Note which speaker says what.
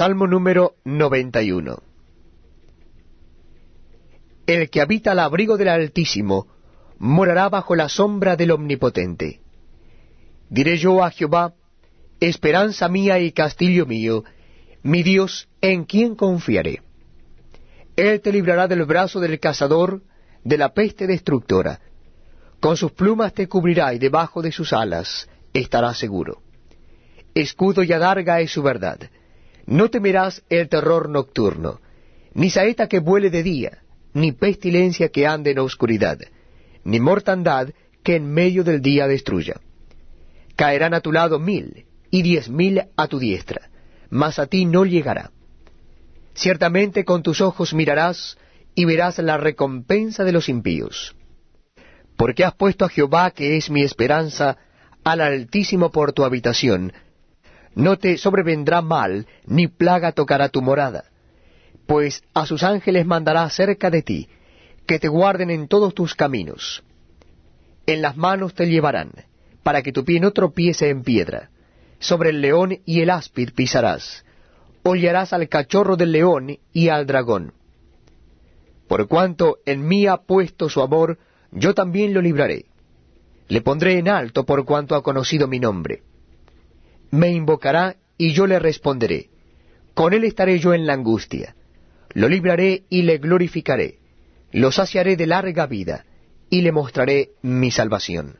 Speaker 1: Salmo número 91. El que habita al abrigo del Altísimo morará bajo la sombra del Omnipotente. Diré yo a Jehová, esperanza mía y castillo mío, mi Dios, en quien confiaré. Él te librará del brazo del cazador, de la peste destructora. Con sus plumas te cubrirá y debajo de sus alas estarás seguro. Escudo y adarga es su verdad no temerás el terror nocturno, ni saeta que vuele de día, ni pestilencia que ande en oscuridad, ni mortandad que en medio del día destruya. Caerán a tu lado mil, y diez mil a tu diestra, mas a ti no llegará. Ciertamente con tus ojos mirarás, y verás la recompensa de los impíos. Porque has puesto a Jehová, que es mi esperanza, al Altísimo por tu habitación, no te sobrevendrá mal, ni plaga tocará tu morada, pues a sus ángeles mandará cerca de ti, que te guarden en todos tus caminos. En las manos te llevarán, para que tu pie no tropiece en piedra. Sobre el león y el áspid pisarás, hollarás al cachorro del león y al dragón. Por cuanto en mí ha puesto su amor, yo también lo libraré. Le pondré en alto por cuanto ha conocido mi nombre me invocará y yo le responderé. Con él estaré yo en la angustia. Lo libraré y le glorificaré. Lo saciaré de larga vida y le mostraré mi salvación.